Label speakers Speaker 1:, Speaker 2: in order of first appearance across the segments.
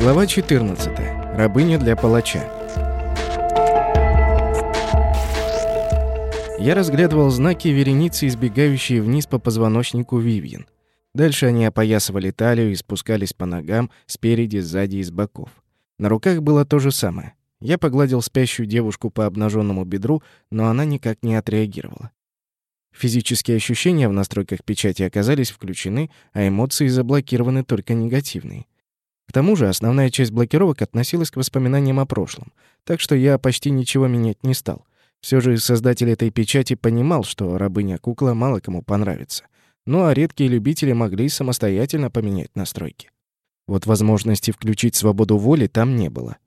Speaker 1: Глава 14. Рабыня для палача. Я разглядывал знаки вереницы, избегающие вниз по позвоночнику Вивьен. Дальше они опоясывали талию и спускались по ногам, спереди, сзади и с боков. На руках было то же самое. Я погладил спящую девушку по обнаженному бедру, но она никак не отреагировала. Физические ощущения в настройках печати оказались включены, а эмоции заблокированы только негативные. К тому же основная часть блокировок относилась к воспоминаниям о прошлом, так что я почти ничего менять не стал. Все же создатель этой печати понимал, что рабыня-кукла мало кому понравится. Ну а редкие любители могли самостоятельно поменять настройки. Вот возможности включить свободу воли там не было.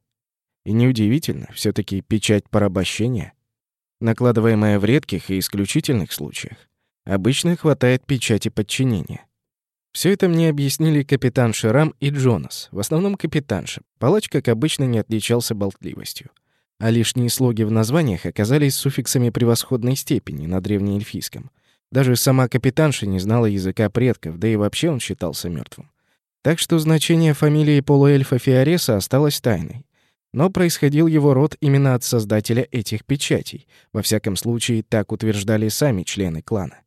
Speaker 1: И неудивительно, все таки печать порабощения, накладываемая в редких и исключительных случаях. Обычно хватает печати подчинения. Все это мне объяснили капитан Ширам и Джонас, в основном капитанша. Палач, как обычно, не отличался болтливостью. А лишние слоги в названиях оказались суффиксами превосходной степени на древнеэльфийском. Даже сама капитанша не знала языка предков, да и вообще он считался мертвым. Так что значение фамилии полуэльфа Фиореса осталось тайной. Но происходил его род именно от создателя этих печатей. Во всяком случае, так утверждали сами члены клана.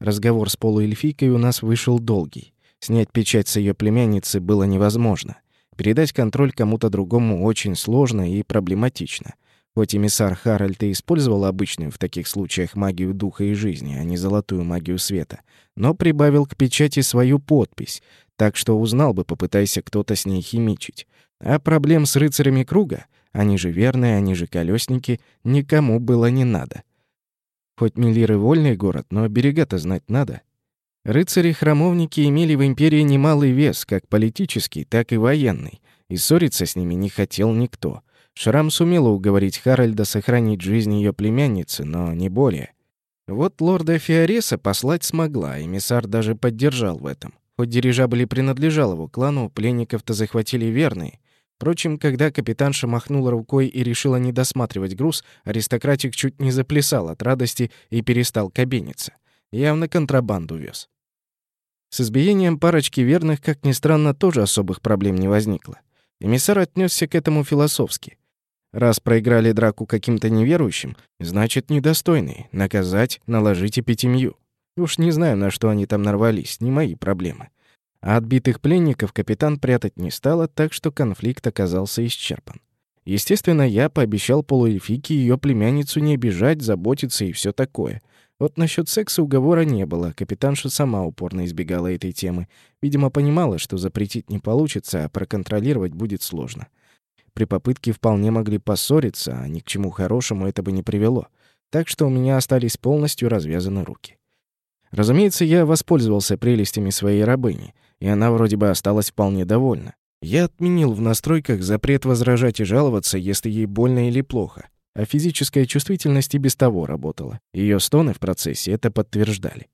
Speaker 1: Разговор с полуэльфийкой у нас вышел долгий. Снять печать с ее племянницы было невозможно. Передать контроль кому-то другому очень сложно и проблематично. Хоть эмиссар Харальд и использовал обычную в таких случаях магию духа и жизни, а не золотую магию света, но прибавил к печати свою подпись, так что узнал бы, попытайся кто-то с ней химичить. А проблем с рыцарями круга, они же верные, они же колесники, никому было не надо. Хоть Мелир и вольный город, но берега-то знать надо. Рыцари-храмовники имели в империи немалый вес, как политический, так и военный, и ссориться с ними не хотел никто. Шрам сумела уговорить Харальда сохранить жизнь ее племянницы, но не более. Вот лорда Фиореса послать смогла, и эмиссар даже поддержал в этом. Хоть дирижабль принадлежал его клану, пленников-то захватили верные, Впрочем, когда капитанша махнула рукой и решила не досматривать груз, аристократик чуть не заплясал от радости и перестал кабениться. Явно контрабанду вез. С избиением парочки верных, как ни странно, тоже особых проблем не возникло. Эмиссар отнесся к этому философски. Раз проиграли драку каким-то неверующим, значит, недостойные. Наказать, наложить эпитемью. Уж не знаю, на что они там нарвались, не мои проблемы. А отбитых пленников капитан прятать не стала, так что конфликт оказался исчерпан. Естественно, я пообещал полуэльфике ее племянницу не обижать, заботиться и все такое. Вот насчет секса уговора не было, капитанша сама упорно избегала этой темы. Видимо, понимала, что запретить не получится, а проконтролировать будет сложно. При попытке вполне могли поссориться, а ни к чему хорошему это бы не привело. Так что у меня остались полностью развязаны руки. Разумеется, я воспользовался прелестями своей рабыни, и она вроде бы осталась вполне довольна. Я отменил в настройках запрет возражать и жаловаться, если ей больно или плохо. А физическая чувствительность и без того работала. Ее стоны в процессе это подтверждали.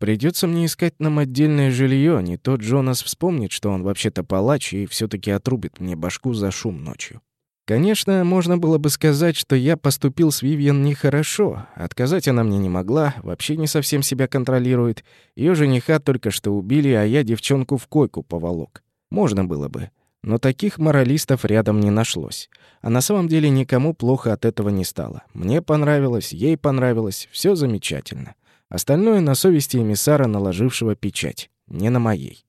Speaker 1: Придется мне искать нам отдельное жилье, не то Джонас вспомнит, что он вообще-то палач и все таки отрубит мне башку за шум ночью. Конечно, можно было бы сказать, что я поступил с Вивьен нехорошо. Отказать она мне не могла, вообще не совсем себя контролирует. Ее жениха только что убили, а я девчонку в койку поволок. Можно было бы. Но таких моралистов рядом не нашлось. А на самом деле никому плохо от этого не стало. Мне понравилось, ей понравилось, все замечательно. Остальное на совести эмиссара, наложившего печать, не на моей.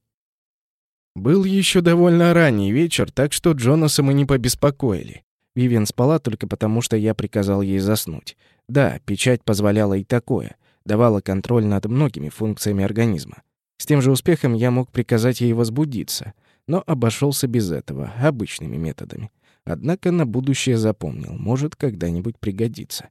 Speaker 1: Был еще довольно ранний вечер, так что Джонаса мы не побеспокоили. Вивен спала только потому, что я приказал ей заснуть. Да, печать позволяла и такое. Давала контроль над многими функциями организма. С тем же успехом я мог приказать ей возбудиться, но обошелся без этого, обычными методами. Однако на будущее запомнил, может когда-нибудь пригодится.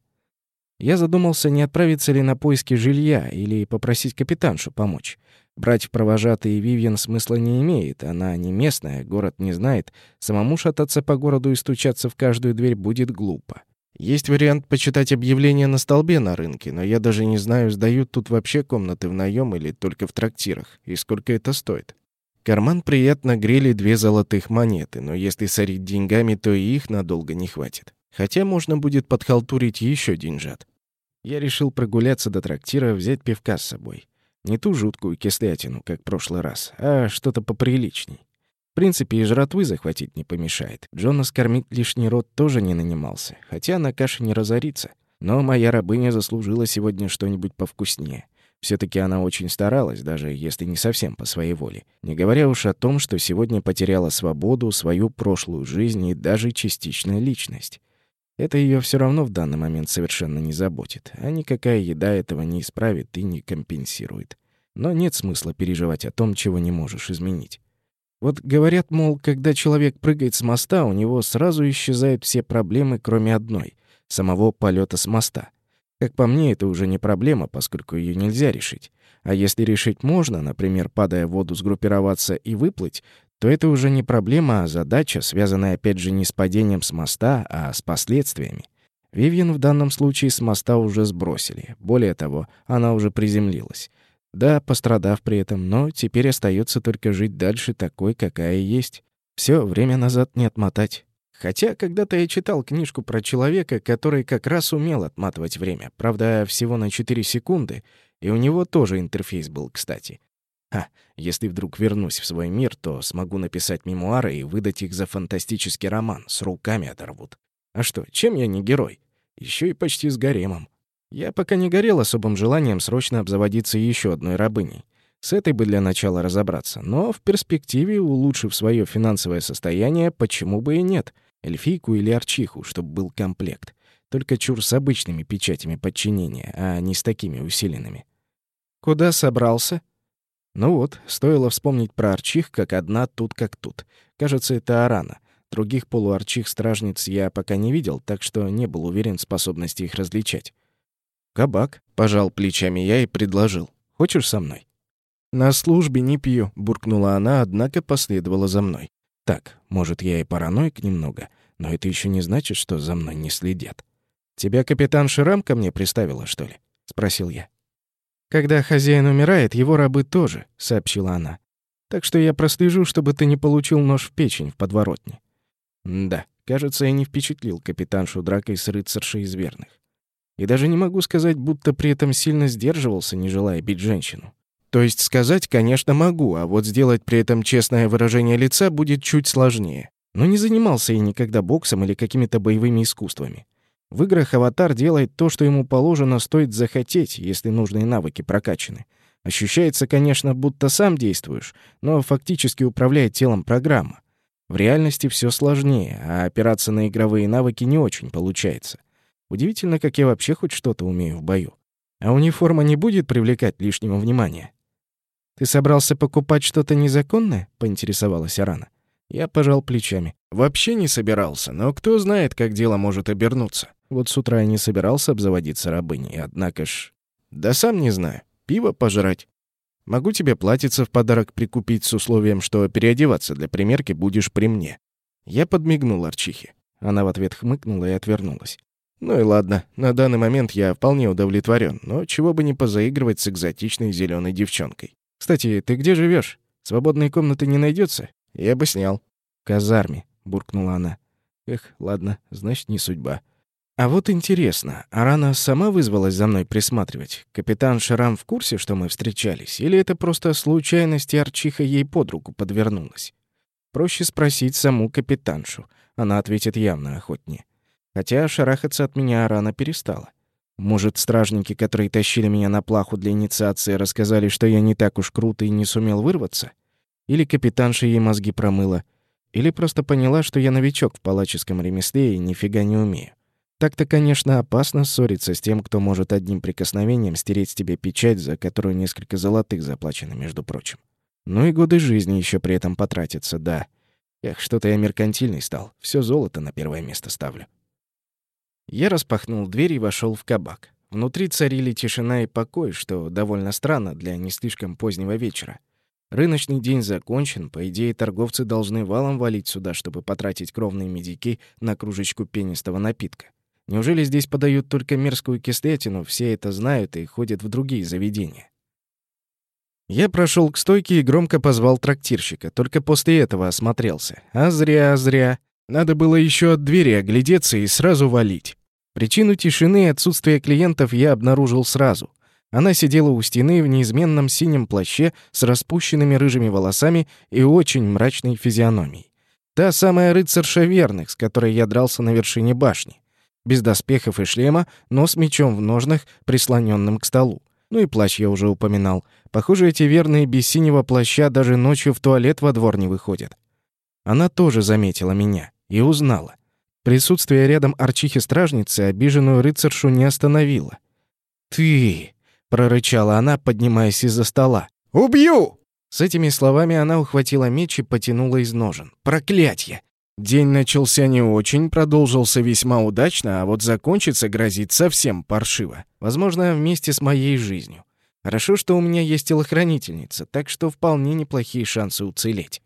Speaker 1: Я задумался, не отправиться ли на поиски жилья или попросить капитаншу помочь. Брать в провожатые Вивьен смысла не имеет, она не местная, город не знает. Самому шататься по городу и стучаться в каждую дверь будет глупо. Есть вариант почитать объявления на столбе на рынке, но я даже не знаю, сдают тут вообще комнаты в наем или только в трактирах, и сколько это стоит. Карман приятно грели две золотых монеты, но если сорить деньгами, то и их надолго не хватит. Хотя можно будет подхалтурить еще деньжат. Я решил прогуляться до трактира, взять пивка с собой. Не ту жуткую кислятину, как в прошлый раз, а что-то поприличней. В принципе, и жратвы захватить не помешает. Джона скормить лишний рот тоже не нанимался, хотя на каше не разорится. Но моя рабыня заслужила сегодня что-нибудь повкуснее. все таки она очень старалась, даже если не совсем по своей воле. Не говоря уж о том, что сегодня потеряла свободу, свою прошлую жизнь и даже частичную личность. Это ее все равно в данный момент совершенно не заботит, а никакая еда этого не исправит и не компенсирует. Но нет смысла переживать о том, чего не можешь изменить. Вот говорят, мол, когда человек прыгает с моста, у него сразу исчезают все проблемы, кроме одной — самого полета с моста. Как по мне, это уже не проблема, поскольку ее нельзя решить. А если решить можно, например, падая в воду, сгруппироваться и выплыть, то это уже не проблема, а задача, связанная опять же не с падением с моста, а с последствиями. Вивьен в данном случае с моста уже сбросили. Более того, она уже приземлилась. Да, пострадав при этом, но теперь остается только жить дальше такой, какая есть. Все время назад не отмотать. Хотя когда-то я читал книжку про человека, который как раз умел отматывать время. Правда, всего на 4 секунды, и у него тоже интерфейс был, кстати. Ха, если вдруг вернусь в свой мир, то смогу написать мемуары и выдать их за фантастический роман, с руками оторвут. А что, чем я не герой? Еще и почти с гаремом. Я пока не горел особым желанием срочно обзаводиться еще одной рабыней. С этой бы для начала разобраться, но в перспективе, улучшив свое финансовое состояние, почему бы и нет? Эльфийку или арчиху, чтобы был комплект. Только чур с обычными печатями подчинения, а не с такими усиленными. «Куда собрался?» Ну вот, стоило вспомнить про арчих, как одна тут как тут. Кажется, это Арана. Других полуарчих стражниц я пока не видел, так что не был уверен в способности их различать. «Кабак», — пожал плечами я и предложил. «Хочешь со мной?» «На службе не пью», — буркнула она, однако последовала за мной. «Так, может, я и параноик немного, но это еще не значит, что за мной не следят». «Тебя капитан Ширам ко мне приставила, что ли?» — спросил я. «Когда хозяин умирает, его рабы тоже», — сообщила она. «Так что я прослежу, чтобы ты не получил нож в печень в подворотне». да, кажется, я не впечатлил капитаншу дракой с рыцаршей из верных. И даже не могу сказать, будто при этом сильно сдерживался, не желая бить женщину. То есть сказать, конечно, могу, а вот сделать при этом честное выражение лица будет чуть сложнее. Но не занимался я никогда боксом или какими-то боевыми искусствами. В играх аватар делает то, что ему положено, стоит захотеть, если нужные навыки прокачаны. Ощущается, конечно, будто сам действуешь, но фактически управляет телом программа. В реальности все сложнее, а опираться на игровые навыки не очень получается. Удивительно, как я вообще хоть что-то умею в бою. А униформа не будет привлекать лишнего внимания. «Ты собрался покупать что-то незаконное?» — поинтересовалась Арана. Я пожал плечами. «Вообще не собирался, но кто знает, как дело может обернуться. Вот с утра я не собирался обзаводиться рабыней, однако ж... Да сам не знаю. Пиво пожрать. Могу тебе платьице в подарок прикупить с условием, что переодеваться для примерки будешь при мне». Я подмигнул Арчихе. Она в ответ хмыкнула и отвернулась. Ну и ладно, на данный момент я вполне удовлетворен, но чего бы не позаигрывать с экзотичной зеленой девчонкой. Кстати, ты где живешь? Свободной комнаты не найдется? Я бы снял. В казарме, буркнула она. Эх, ладно, значит, не судьба. А вот интересно, Арана сама вызвалась за мной присматривать? Капитан Шарам в курсе, что мы встречались? Или это просто случайность, и Арчиха ей под руку подвернулась? Проще спросить саму капитаншу. Она ответит явно охотнее. Хотя шарахаться от меня рано перестала. Может, стражники, которые тащили меня на плаху для инициации, рассказали, что я не так уж круто и не сумел вырваться? Или капитанша ей мозги промыла? Или просто поняла, что я новичок в палаческом ремесле и нифига не умею? Так-то, конечно, опасно ссориться с тем, кто может одним прикосновением стереть с тебя печать, за которую несколько золотых заплачено, между прочим. Ну и годы жизни еще при этом потратятся, да. Эх, что-то я меркантильный стал. Все золото на первое место ставлю. Я распахнул дверь и вошел в кабак. Внутри царили тишина и покой, что довольно странно для не слишком позднего вечера. Рыночный день закончен, по идее, торговцы должны валом валить сюда, чтобы потратить кровные медики на кружечку пенистого напитка. Неужели здесь подают только мерзкую кислятину, все это знают и ходят в другие заведения? Я прошел к стойке и громко позвал трактирщика, только после этого осмотрелся. А зря, зря. Надо было еще от двери оглядеться и сразу валить. Причину тишины и отсутствия клиентов я обнаружил сразу. Она сидела у стены в неизменном синем плаще с распущенными рыжими волосами и очень мрачной физиономией. Та самая рыцарша верных, с которой я дрался на вершине башни. Без доспехов и шлема, но с мечом в ножнах, прислоненным к столу. Ну и плащ я уже упоминал. Похоже, эти верные без синего плаща даже ночью в туалет во двор не выходят. Она тоже заметила меня и узнала. Присутствие рядом арчихи-стражницы обиженную рыцаршу не остановило. «Ты!» — прорычала она, поднимаясь из-за стола.
Speaker 2: «Убью!»
Speaker 1: С этими словами она ухватила меч и потянула из ножен. «Проклятье!» День начался не очень, продолжился весьма удачно, а вот закончится грозит совсем паршиво. Возможно, вместе с моей жизнью. Хорошо, что у меня есть телохранительница, так что вполне неплохие шансы уцелеть.